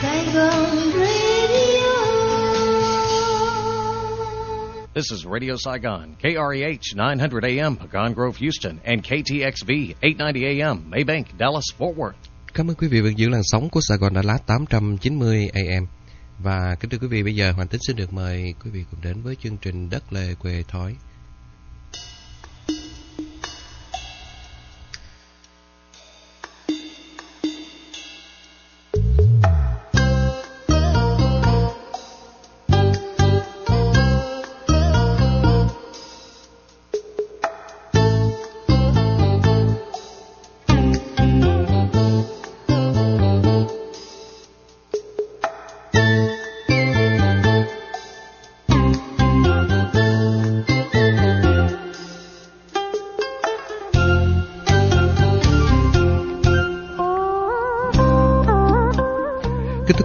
Saigon Radio. This is Radio Saigon, KREH 900 AM, Pecan Grove, Houston, and KTXV 890 AM, Maybank, Dallas, Fort Worth. Cảm ơn quý vị vẫn giữ làn sóng của Sài Gòn Đà Lạt 890 AM. Và kính thưa quý vị, bây giờ Hoàng Tính xin được mời quý vị cùng đến với chương trình Đất Lề Quê Thói.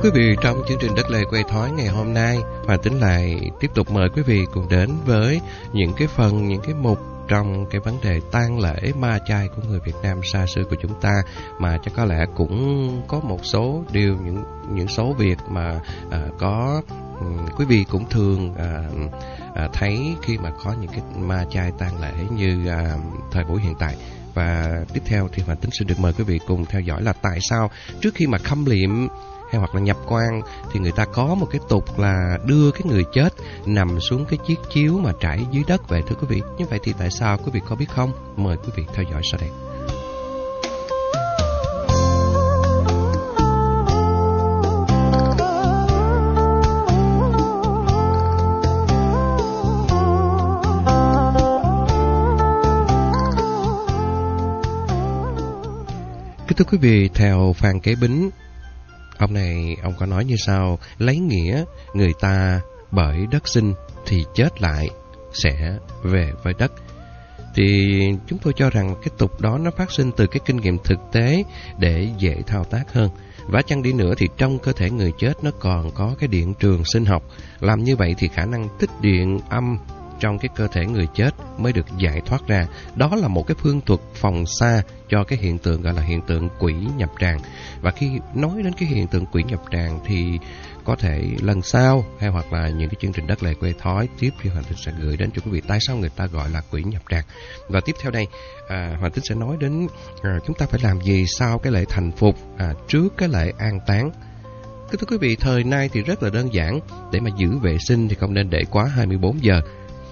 Thưa quý vị, trong chương trình Đất Lề quay Thói ngày hôm nay, Hoàng Tính lại tiếp tục mời quý vị cùng đến với những cái phần, những cái mục trong cái vấn đề tang lễ ma chay của người Việt Nam xa xưa của chúng ta mà chắc có lẽ cũng có một số điều những những số việc mà à, có um, quý vị cũng thường à, à, thấy khi mà có những cái ma chay tang lễ như à, thời buổi hiện tại. Và tiếp theo thì Hoàng Tính xin được mời quý vị cùng theo dõi là tại sao trước khi mà khâm liệm hay hoặc là nhập quan thì người ta có một cái tục là đưa cái người chết nằm xuống cái chiếc chiếu mà trải dưới đất vậy thưa quý vị. Như vậy thì tại sao quý vị có biết không? Mời quý vị theo dõi sau đây. Thưa quý vị, theo Phan Kế Bính, Ông này, ông có nói như sau, lấy nghĩa người ta bởi đất sinh thì chết lại sẽ về với đất. Thì chúng tôi cho rằng cái tục đó nó phát sinh từ cái kinh nghiệm thực tế để dễ thao tác hơn. Và chăng đi nữa thì trong cơ thể người chết nó còn có cái điện trường sinh học. Làm như vậy thì khả năng tích điện âm trong cái cơ thể người chết mới được giải thoát ra. Đó là một cái phương thuật phòng xa cho cái hiện tượng gọi là hiện tượng quỷ nhập tràng. Và khi nói đến cái hiện tượng quỷ nhập tràng thì có thể lần sau hay hoặc là những cái chương trình đất lệ quê thói tiếp thì Hoàng Tính sẽ gửi đến cho quý vị tại sao người ta gọi là quỷ nhập tràng. Và tiếp theo đây à, Hoàng Tính sẽ nói đến à, chúng ta phải làm gì sau cái lễ thành phục à, trước cái lễ an táng. Thưa quý vị, thời nay thì rất là đơn giản. Để mà giữ vệ sinh thì không nên để quá 24 giờ.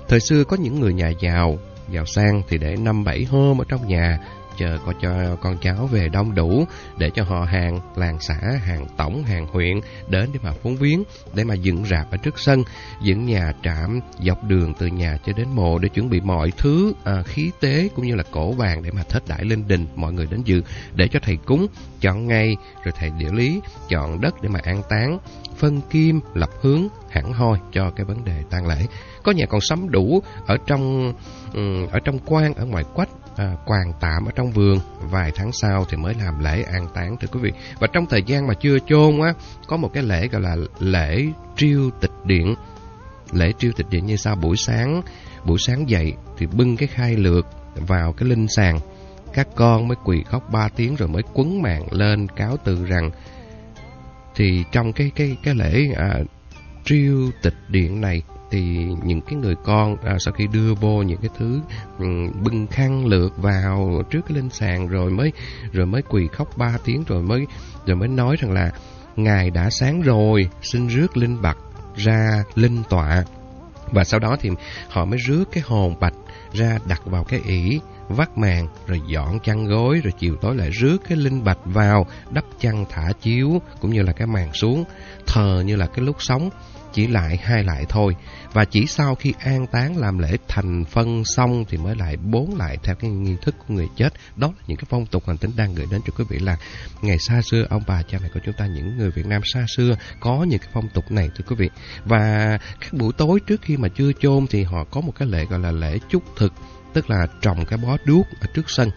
Thời xưa có những người nhà giàu, giàu sang thì để năm bảy hôm ở trong nhà chờ có cho con cháu về đông đủ để cho họ hàng làng xã, hàng tổng, hàng huyện đến để mà phúng viếng, để mà dựng rạp ở trước sân, dựng nhà trạm dọc đường từ nhà cho đến mộ để chuẩn bị mọi thứ à, khí tế cũng như là cổ vàng để mà thết đãi lên đình mọi người đến dự để cho thầy cúng chọn ngày rồi thầy địa lý chọn đất để mà an táng phân kim lập hướng hẳn hoi cho cái vấn đề tang lễ. Có nhà còn sắm đủ ở trong ừ, ở trong quan ở ngoài quách à, quàng tạm ở trong vườn vài tháng sau thì mới làm lễ an táng thưa quý vị. Và trong thời gian mà chưa chôn á có một cái lễ gọi là lễ triêu tịch điện. Lễ triêu tịch điện như sau buổi sáng buổi sáng dậy thì bưng cái khai lược vào cái linh sàng. Các con mới quỳ khóc ba tiếng rồi mới quấn mạng lên cáo từ rằng thì trong cái cái cái lễ à, triêu tịch điện này thì những cái người con à, sau khi đưa vô những cái thứ um, bưng khăn lược vào trước cái linh sàng rồi mới rồi mới quỳ khóc ba tiếng rồi mới rồi mới nói rằng là ngài đã sáng rồi xin rước linh bạch ra linh tọa. Và sau đó thì họ mới rước cái hồn bạch ra đặt vào cái ỷ vắt màn rồi dọn chăn gối rồi chiều tối lại rước cái linh bạch vào đắp chăn thả chiếu cũng như là cái màn xuống. Thờ như là cái lúc sống chỉ lại hai lại thôi. Và chỉ sau khi an táng làm lễ thành phân xong thì mới lại bốn lại theo cái nghi thức của người chết. Đó là những cái phong tục hành tính đang gửi đến cho quý vị là ngày xa xưa, ông bà cha mẹ của chúng ta, những người Việt Nam xa xưa có những cái phong tục này, thưa quý vị. Và các buổi tối trước khi mà chưa chôn thì họ có một cái lễ gọi là lễ chúc thực, tức là trồng cái bó đuốc ở trước sân.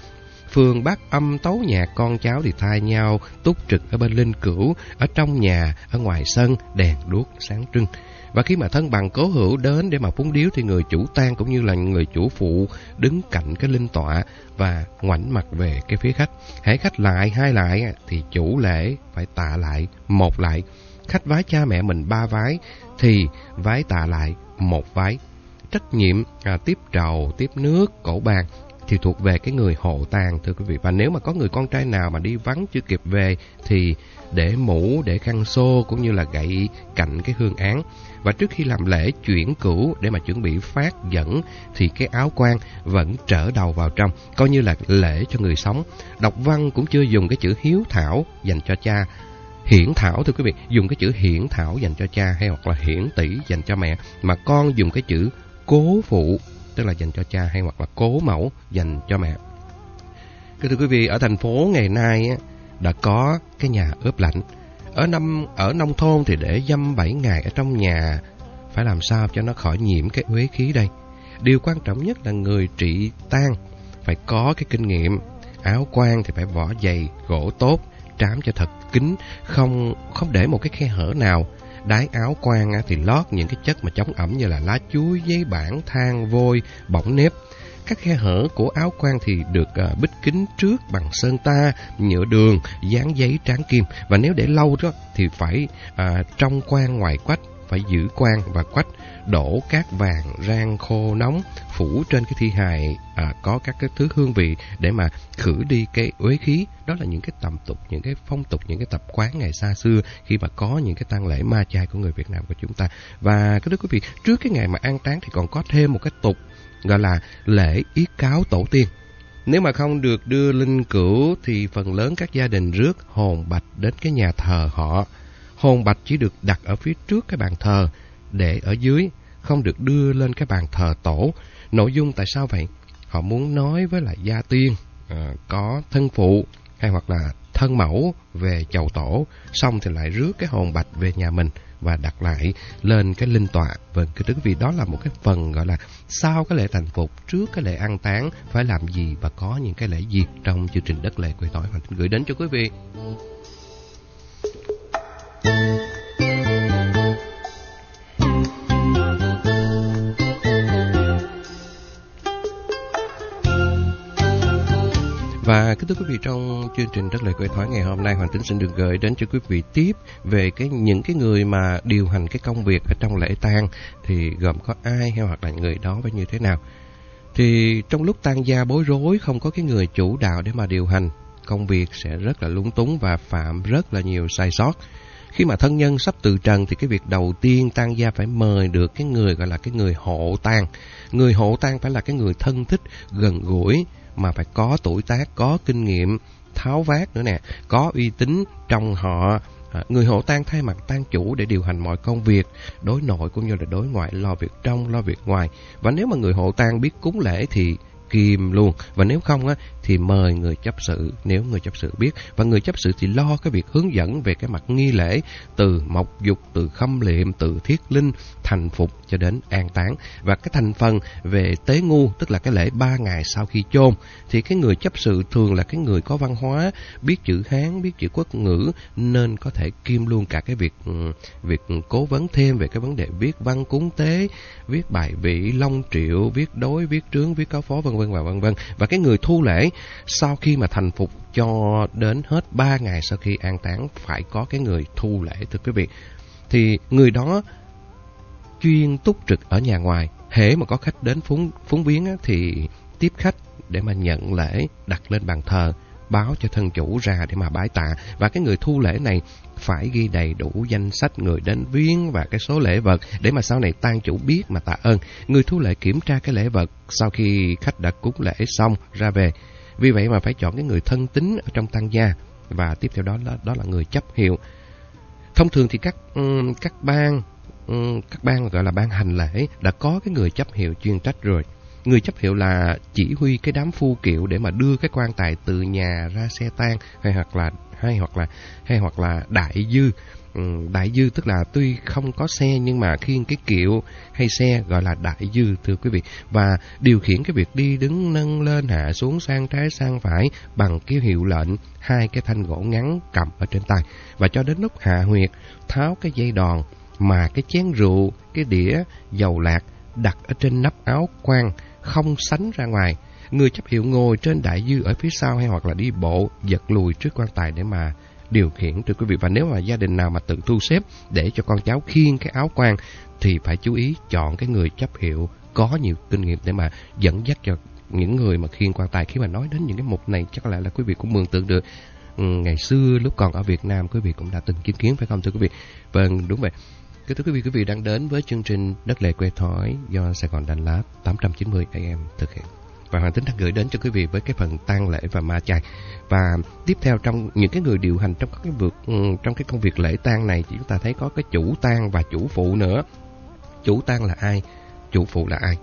Phương bác âm tấu nhạc con cháu thì thay nhau túc trực ở bên linh cửu, ở trong nhà, ở ngoài sân, đèn đuốc sáng trưng. Và khi mà thân bằng cố hữu đến để mà phúng điếu thì người chủ tang cũng như là người chủ phụ đứng cạnh cái linh tọa và ngoảnh mặt về cái phía khách. Hãy khách lại hai lại thì chủ lễ phải tạ lại một lại. Khách vái cha mẹ mình ba vái thì vái tạ lại một vái. Trách nhiệm à, tiếp trầu, tiếp nước, cổ bàn thì thuộc về cái người hộ tang thưa quý vị. Và nếu mà có người con trai nào mà đi vắng chưa kịp về thì để mũ, để khăn xô cũng như là gậy cạnh cái hương án. Và trước khi làm lễ chuyển cửu để mà chuẩn bị phát dẫn thì cái áo quan vẫn trở đầu vào trong, coi như là lễ cho người sống. Đọc văn cũng chưa dùng cái chữ hiếu thảo dành cho cha. Hiển thảo thưa quý vị, dùng cái chữ hiển thảo dành cho cha hay hoặc là hiển tỷ dành cho mẹ, mà con dùng cái chữ cố phụ tức là dành cho cha hay hoặc là cố mẫu dành cho mẹ. Thưa quý vị, ở thành phố ngày nay đã có cái nhà ướp lạnh. Ở năm ở nông thôn thì để dăm 7 ngày ở trong nhà phải làm sao cho nó khỏi nhiễm cái uế khí đây. Điều quan trọng nhất là người trị tang phải có cái kinh nghiệm. Áo quan thì phải vỏ dày, gỗ tốt, trám cho thật kín, không không để một cái khe hở nào. Đái áo quan thì lót những cái chất mà chống ẩm như là lá chuối, giấy bản, than, vôi, bỏng nếp. Các khe hở của áo quan thì được ờ, bích kính trước bằng sơn ta, nhựa đường, dán giấy tráng kim. Và nếu để lâu đó thì phải à, trong quan ngoài quách, phải giữ quan và quách đổ cát vàng rang khô nóng phủ trên cái thi hài à, có các cái thứ hương vị để mà khử đi cái uế khí. Đó là những cái tầm tục những cái phong tục những cái tập quán ngày xa xưa khi mà có những cái tang lễ ma chay của người Việt Nam của chúng ta. Và cái thứ quý vị trước cái ngày mà an táng thì còn có thêm một cái tục gọi là lễ yết cáo tổ tiên. Nếu mà không được đưa linh cửu thì phần lớn các gia đình rước hồn bạch đến cái nhà thờ họ. Hồn bạch chỉ được đặt ở phía trước cái bàn thờ, để ở dưới, không được đưa lên cái bàn thờ tổ. Nội dung tại sao vậy? Họ muốn nói với lại gia tiên, à, có thân phụ hay hoặc là thân mẫu về chầu tổ, xong thì lại rước cái hồn bạch về nhà mình và đặt lại lên cái linh tọa. Vâng, cái đứng vì đó là một cái phần gọi là sau cái lễ thành phục, trước cái lễ an táng phải làm gì và có những cái lễ gì trong chương trình đất lệ quê tỏi hoàn gửi đến cho quý vị. Kính thưa quý vị, trong chương trình rất lời quê thoái ngày hôm nay, Hoàng Tính xin được gửi đến cho quý vị tiếp về cái những cái người mà điều hành cái công việc ở trong lễ tang thì gồm có ai hay hoặc là người đó phải như thế nào. Thì trong lúc tang gia bối rối, không có cái người chủ đạo để mà điều hành, công việc sẽ rất là lúng túng và phạm rất là nhiều sai sót. Khi mà thân nhân sắp từ trần thì cái việc đầu tiên tang gia phải mời được cái người gọi là cái người hộ tang. Người hộ tang phải là cái người thân thích, gần gũi, mà phải có tuổi tác, có kinh nghiệm, tháo vát nữa nè, có uy tín trong họ. À, người hộ tang thay mặt tang chủ để điều hành mọi công việc, đối nội cũng như là đối ngoại, lo việc trong, lo việc ngoài. Và nếu mà người hộ tang biết cúng lễ thì kim luôn. Và nếu không á, thì mời người chấp sự. Nếu người chấp sự biết. Và người chấp sự thì lo cái việc hướng dẫn về cái mặt nghi lễ từ mộc dục, từ khâm liệm, từ thiết linh, thành phục cho đến an táng. Và cái thành phần về tế ngu, tức là cái lễ ba ngày sau khi chôn, thì cái người chấp sự thường là cái người có văn hóa, biết chữ hán, biết chữ quốc ngữ, nên có thể kim luôn cả cái việc ừ, việc cố vấn thêm về cái vấn đề viết văn cúng tế, viết bài vị, long triệu, viết đối, viết trướng, viết cáo phó vân vân và vân vân. Và cái người thu lễ sau khi mà thành phục cho đến hết 3 ngày sau khi an táng phải có cái người thu lễ thưa quý vị. Thì người đó chuyên túc trực ở nhà ngoài, hễ mà có khách đến phúng phúng viếng thì tiếp khách để mà nhận lễ đặt lên bàn thờ báo cho thân chủ ra để mà bái tạ. Và cái người thu lễ này phải ghi đầy đủ danh sách người đến viếng và cái số lễ vật để mà sau này tang chủ biết mà tạ ơn. Người thu lễ kiểm tra cái lễ vật sau khi khách đã cúng lễ xong ra về vì vậy mà phải chọn cái người thân tín ở trong tăng gia và tiếp theo đó đó, đó là người chấp hiệu. Thông thường thì các các bang các bang gọi là ban hành lễ đã có cái người chấp hiệu chuyên trách rồi. Người chấp hiệu là chỉ huy cái đám phu kiệu để mà đưa cái quan tài từ nhà ra xe tang hay hoặc là hay hoặc là hay hoặc là đại dư ừ, đại dư tức là tuy không có xe nhưng mà khiêng cái kiệu hay xe gọi là đại dư thưa quý vị và điều khiển cái việc đi đứng nâng lên hạ xuống sang trái sang phải bằng cái hiệu lệnh hai cái thanh gỗ ngắn cầm ở trên tay và cho đến lúc hạ huyệt tháo cái dây đòn mà cái chén rượu, cái đĩa dầu lạc đặt ở trên nắp áo quan không sánh ra ngoài. Người chấp hiệu ngồi trên đại dư ở phía sau hay hoặc là đi bộ giật lùi trước quan tài để mà điều khiển thưa quý vị. Và nếu mà gia đình nào mà tự thu xếp để cho con cháu khiêng cái áo quan thì phải chú ý chọn cái người chấp hiệu có nhiều kinh nghiệm để mà dẫn dắt cho những người mà khiêng quan tài khi mà nói đến những cái mục này chắc là là quý vị cũng mường tượng được ừ, ngày xưa lúc còn ở Việt Nam quý vị cũng đã từng chứng kiến phải không thưa quý vị vâng đúng vậy Kính thưa quý vị, quý vị đang đến với chương trình Đất lệ quê thói do Sài Gòn Đà Lạt 890 AM thực hiện. Và Hoàng Tính đã gửi đến cho quý vị với cái phần tang lễ và ma chay. Và tiếp theo trong những cái người điều hành trong các cái việc ừ, trong cái công việc lễ tang này thì chúng ta thấy có cái chủ tang và chủ phụ nữa. Chủ tang là ai? Chủ phụ là ai?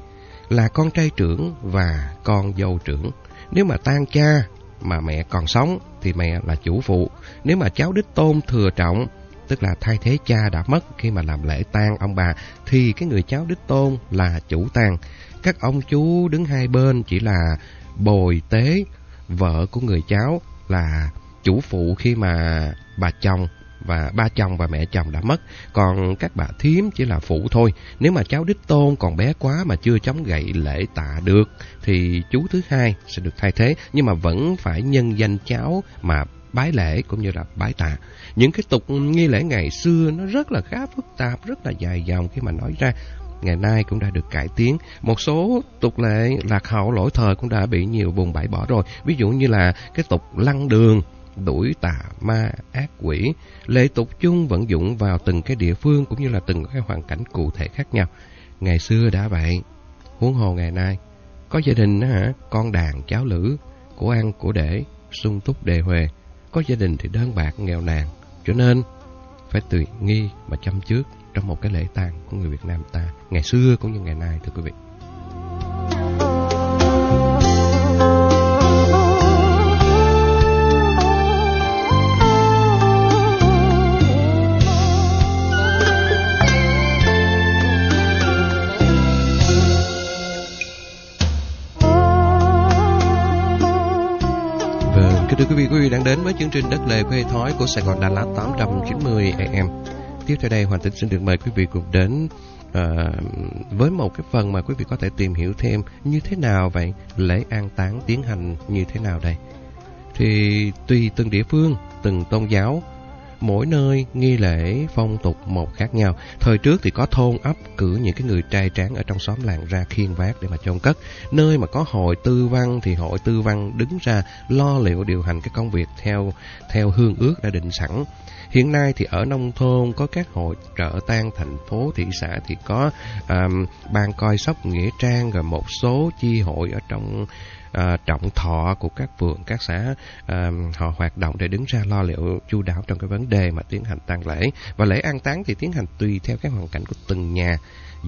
Là con trai trưởng và con dâu trưởng. Nếu mà tang cha mà mẹ còn sống thì mẹ là chủ phụ. Nếu mà cháu đích tôn thừa trọng tức là thay thế cha đã mất khi mà làm lễ tang ông bà, thì cái người cháu đích tôn là chủ tang. Các ông chú đứng hai bên chỉ là bồi tế, vợ của người cháu là chủ phụ khi mà bà chồng và ba chồng và mẹ chồng đã mất, còn các bà thím chỉ là phụ thôi. Nếu mà cháu đích tôn còn bé quá mà chưa chống gậy lễ tạ được, thì chú thứ hai sẽ được thay thế, nhưng mà vẫn phải nhân danh cháu mà bái lễ cũng như là bái tạ. Những cái tục nghi lễ ngày xưa nó rất là khá phức tạp, rất là dài dòng khi mà nói ra. Ngày nay cũng đã được cải tiến. Một số tục lệ lạc hậu lỗi thời cũng đã bị nhiều vùng bãi bỏ rồi. Ví dụ như là cái tục lăn đường, đuổi tà ma ác quỷ. Lệ tục chung vận dụng vào từng cái địa phương cũng như là từng cái hoàn cảnh cụ thể khác nhau. Ngày xưa đã vậy, huống hồ ngày nay. Có gia đình hả, con đàn cháu lữ, của ăn của để, sung túc đề huề. Có gia đình thì đơn bạc nghèo nàn, cho nên phải tùy nghi mà chăm trước trong một cái lễ tang của người Việt Nam ta ngày xưa cũng như ngày nay thưa quý vị. Vâng, thưa quý vị, quý vị đang đến với chương trình Đất Lề Quê Thói của Sài Gòn Đà Lạt 890 AM. Tiếp theo đây, Hoàng Tính xin được mời quý vị cùng đến à, với một cái phần mà quý vị có thể tìm hiểu thêm như thế nào vậy, lễ an táng tiến hành như thế nào đây. Thì tùy từng địa phương, từng tôn giáo mỗi nơi nghi lễ phong tục một khác nhau. Thời trước thì có thôn ấp cử những cái người trai tráng ở trong xóm làng ra khiên vác để mà chôn cất. Nơi mà có hội tư văn thì hội tư văn đứng ra lo liệu điều hành cái công việc theo theo hương ước đã định sẵn. Hiện nay thì ở nông thôn có các hội trợ tan thành phố, thị xã thì có um, ban coi sóc nghĩa trang rồi một số chi hội ở trong uh, ờ, trọng thọ của các phường, các xã um, họ hoạt động để đứng ra lo liệu chu đáo trong cái vấn đề mà tiến hành tang lễ. Và lễ an táng thì tiến hành tùy theo cái hoàn cảnh của từng nhà.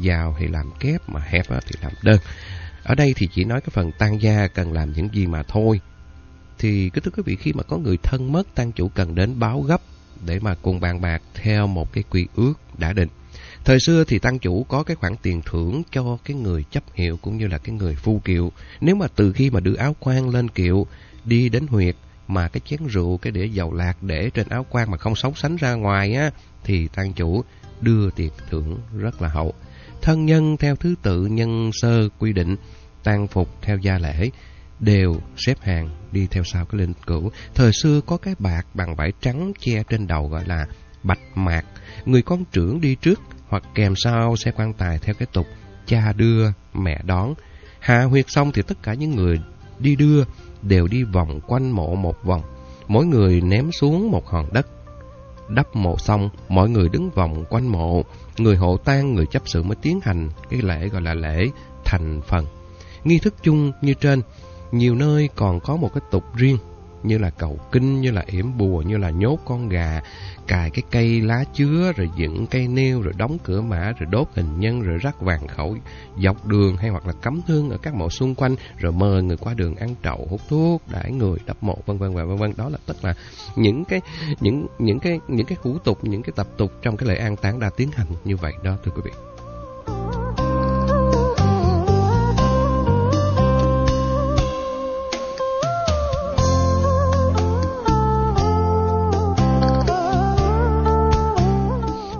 Giàu thì làm kép, mà hẹp thì làm đơn. Ở đây thì chỉ nói cái phần tang gia cần làm những gì mà thôi. Thì cứ thưa quý vị khi mà có người thân mất, tang chủ cần đến báo gấp để mà cùng bàn bạc theo một cái quy ước đã định. Thời xưa thì tăng chủ có cái khoản tiền thưởng cho cái người chấp hiệu cũng như là cái người phu kiệu. Nếu mà từ khi mà đưa áo quan lên kiệu, đi đến huyệt mà cái chén rượu, cái đĩa dầu lạc để trên áo quan mà không sống sánh ra ngoài á, thì tăng chủ đưa tiền thưởng rất là hậu. Thân nhân theo thứ tự nhân sơ quy định, tang phục theo gia lễ, đều xếp hàng đi theo sau cái linh cữu. Thời xưa có cái bạc bằng vải trắng che trên đầu gọi là bạch mạc. Người con trưởng đi trước hoặc kèm sau xe quan tài theo cái tục cha đưa, mẹ đón. Hạ huyệt xong thì tất cả những người đi đưa đều đi vòng quanh mộ một vòng. Mỗi người ném xuống một hòn đất. Đắp mộ xong, mọi người đứng vòng quanh mộ. Người hộ tang, người chấp sự mới tiến hành cái lễ gọi là lễ thành phần. Nghi thức chung như trên, nhiều nơi còn có một cái tục riêng như là cầu kinh, như là yểm bùa, như là nhốt con gà, cài cái cây lá chứa, rồi dựng cây nêu, rồi đóng cửa mã, rồi đốt hình nhân, rồi rắc vàng khẩu dọc đường hay hoặc là cắm hương ở các mộ xung quanh, rồi mời người qua đường ăn trậu, hút thuốc, đãi người, đắp mộ, vân vân và vân vân. Đó là tất là những cái những những cái những cái hủ tục, những cái tập tục trong cái lễ an táng đã tiến hành như vậy đó thưa quý vị.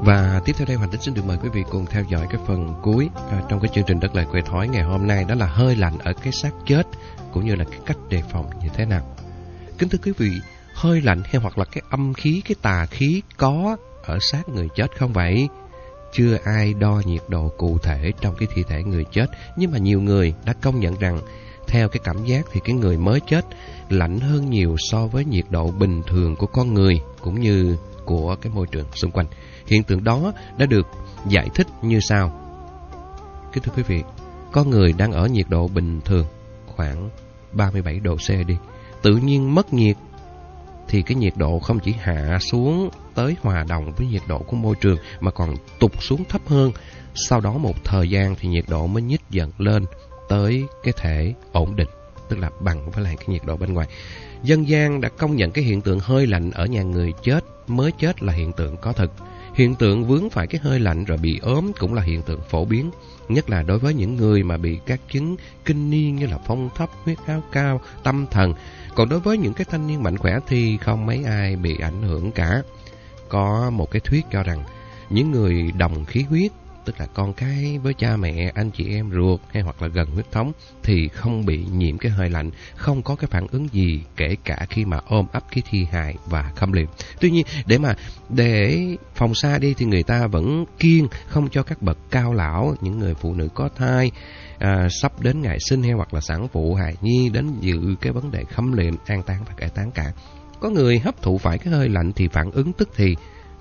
Và tiếp theo đây Hoàng Tính xin được mời quý vị cùng theo dõi cái phần cuối à, trong cái chương trình Đất Lời Quê Thói ngày hôm nay đó là hơi lạnh ở cái xác chết cũng như là cái cách đề phòng như thế nào. Kính thưa quý vị, hơi lạnh hay hoặc là cái âm khí, cái tà khí có ở xác người chết không vậy? Chưa ai đo nhiệt độ cụ thể trong cái thi thể người chết, nhưng mà nhiều người đã công nhận rằng theo cái cảm giác thì cái người mới chết lạnh hơn nhiều so với nhiệt độ bình thường của con người cũng như của cái môi trường xung quanh. Hiện tượng đó đã được giải thích như sau. Kính thưa quý vị, con người đang ở nhiệt độ bình thường khoảng 37 độ C đi. Tự nhiên mất nhiệt thì cái nhiệt độ không chỉ hạ xuống tới hòa đồng với nhiệt độ của môi trường mà còn tụt xuống thấp hơn. Sau đó một thời gian thì nhiệt độ mới nhích dần lên tới cái thể ổn định, tức là bằng với lại cái nhiệt độ bên ngoài. Dân gian đã công nhận cái hiện tượng hơi lạnh ở nhà người chết mới chết là hiện tượng có thực. Hiện tượng vướng phải cái hơi lạnh rồi bị ốm cũng là hiện tượng phổ biến, nhất là đối với những người mà bị các chứng kinh niên như là phong thấp, huyết áo cao, tâm thần. Còn đối với những cái thanh niên mạnh khỏe thì không mấy ai bị ảnh hưởng cả. Có một cái thuyết cho rằng những người đồng khí huyết tức là con cái với cha mẹ, anh chị em ruột hay hoặc là gần huyết thống thì không bị nhiễm cái hơi lạnh, không có cái phản ứng gì kể cả khi mà ôm ấp cái thi hài và khâm liệm. Tuy nhiên để mà để phòng xa đi thì người ta vẫn kiêng không cho các bậc cao lão, những người phụ nữ có thai à, sắp đến ngày sinh hay hoặc là sản phụ hài nhi đến dự cái vấn đề khâm liệm, an táng và cải táng cả. Có người hấp thụ phải cái hơi lạnh thì phản ứng tức thì,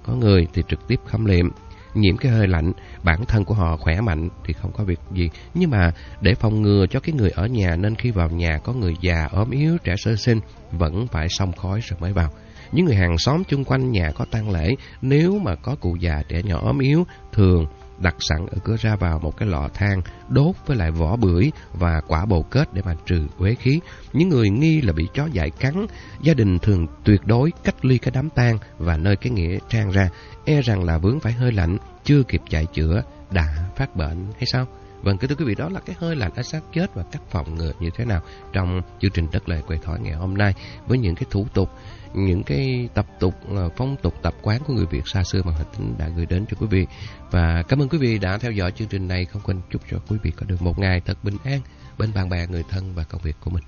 có người thì trực tiếp khâm liệm nhiễm cái hơi lạnh, bản thân của họ khỏe mạnh thì không có việc gì. Nhưng mà để phòng ngừa cho cái người ở nhà nên khi vào nhà có người già, ốm yếu, trẻ sơ sinh vẫn phải xông khói rồi mới vào. Những người hàng xóm chung quanh nhà có tang lễ, nếu mà có cụ già trẻ nhỏ ốm yếu, thường đặt sẵn ở cửa ra vào một cái lọ than đốt với lại vỏ bưởi và quả bồ kết để mà trừ uế khí. Những người nghi là bị chó dại cắn, gia đình thường tuyệt đối cách ly cái đám tang và nơi cái nghĩa trang ra, e rằng là vướng phải hơi lạnh, chưa kịp chạy chữa, đã phát bệnh hay sao? Vâng, kính thưa quý vị, đó là cái hơi lạnh đã xác chết và cách phòng ngừa như thế nào trong chương trình Đất Lệ Quầy Thói ngày hôm nay với những cái thủ tục những cái tập tục ờ, phong tục tập quán của người Việt xa xưa mà Hòa Tính đã gửi đến cho quý vị. Và cảm ơn quý vị đã theo dõi chương trình này. Không quên chúc cho quý vị có được một ngày thật bình an bên bạn bè, người thân và công việc của mình.